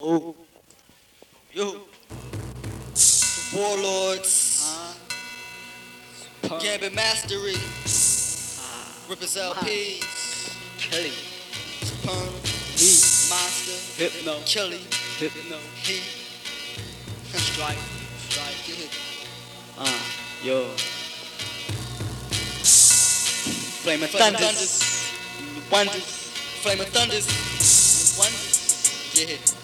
Oh, yo, Warlordz, punk, Gambit Mastery, ah, Rippers LPs, Kelly, Supernal, me, Monster, Hypno, Kelly, Hypno, Heat, Strike, Strike, yeah. uh, yo, Flame of of Thunders, Wonders, Flame of Thunders, Wonders, yeah.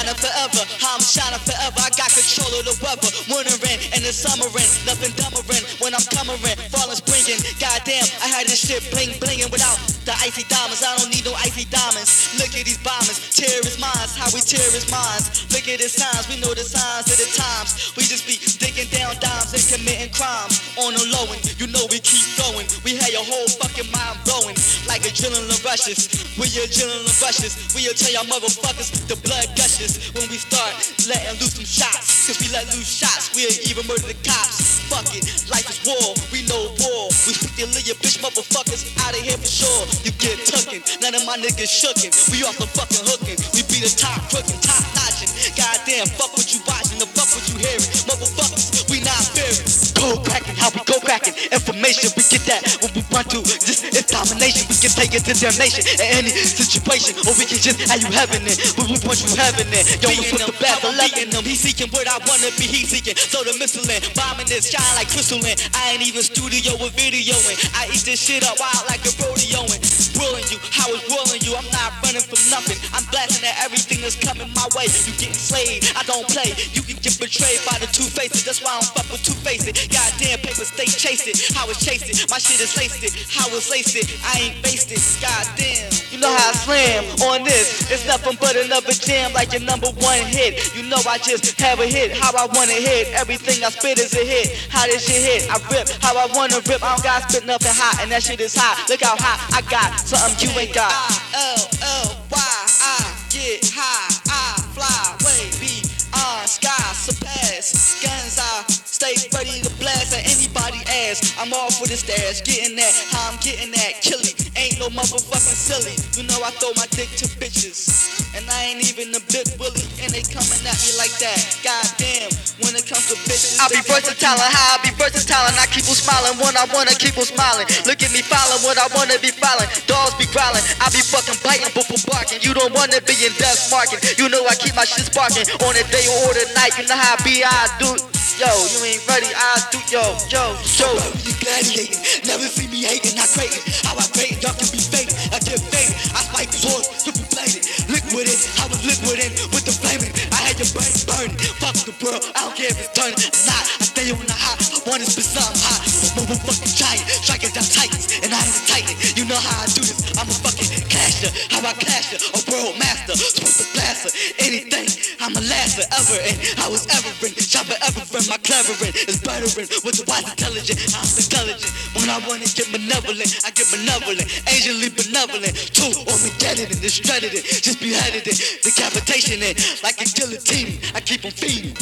Shining forever, How I'm shining forever. I got control of the weather. Winter in and the summer in, nothing dumber in when I'm coming in. Fall is bringing, goddamn, I had this shit bling blinging without the icy diamonds. I don't need no icy diamonds. Look at these bombers, terrorist minds, how we terrorist minds. Look at the signs, we know the signs of the times. We just be digging down dimes and committing crimes on the low end. You know we keep going. We had your whole fucking mind blowing like adrenaline rushes. We adrenaline rushes. We'll tell y'all motherfuckers the blood gushes when we start letting loose some shots. Cause we let loose shots, we'll even murder the cops. Fuck it, life is war, we know war. We put your little bitch motherfuckers out of here for sure. You get tucking, none of my niggas shookin'. We off the fucking hookin'. We be the top crookin', top notchin'. Goddamn, fuck what you watchin', the fuck what you hearing. Motherfuckers, we not fearing. Go crackin', how we go crackin'. Information, we get that when we run to this is domination. Take it to damnation in any situation, or we can just have you having it. But we want you having it. Yo, we put the beating them. He seeking what I wanna be, he seeking. So the missile in, bombing this, shine like crystal in. I ain't even studio with videoing. I eat this shit up wild like a rodeoing. That's coming my way. You getting slayed, I don't play. You can get betrayed by the two faces. That's why I don't fuck with two faces. Goddamn paper stay chased it. How it's chased it. My shit is laced it. How it's laced it. I ain't based it. Goddamn. You know how I slam on this. It's nothing but another jam like your number one hit. You know I just have a hit. How I wanna hit. Everything I spit is a hit. How this shit hit. I rip how I wanna rip. I don't gotta spit nothing hot. And that shit is hot. Look how hot I got. Something you ain't got. L L Y blast at anybody ass. I'm all for this stash, getting that. How I'm getting that. Killing ain't no motherfucking silly. You know I throw my dick to bitches. And I ain't even a bit willy. And they coming at me like that. Goddamn, when it comes to bitches. I be versatile and high, I be versatile and I keep on smiling when I wanna keep on smiling. Look at me filing what I wanna be filing. Dogs be growling, I be fucking biting, boo barking. You don't wanna be in death marking. You know I keep my shit sparking on a day or the night. You know how I be, I do. Yo, you ain't ready, I do. Yo, yo, yo. You gladiating, never see me hating, not crating. How I grade, y'all can be faded. I get faded, I spike swords, triple bladed. Liquid it, I was liquid in with the flaming. I had your brain burning. Fuck the world, I don't care if it's turning. I stay on the high, one is beside high. Motherfucking giant, striking down titans, and I ain't a titan. You know how I do this, I'm a fucking casher. How I cash a world master, super blaster, anything. I'm a last forever, and I was ever in. My clevering is bettering with the wise intelligent. I'm intelligent. When I wanna get benevolent, I get benevolent. angelly benevolent. Two on me, get it and destroyed it, just beheaded it, decapitation it like a guillotine. I keep on feeding.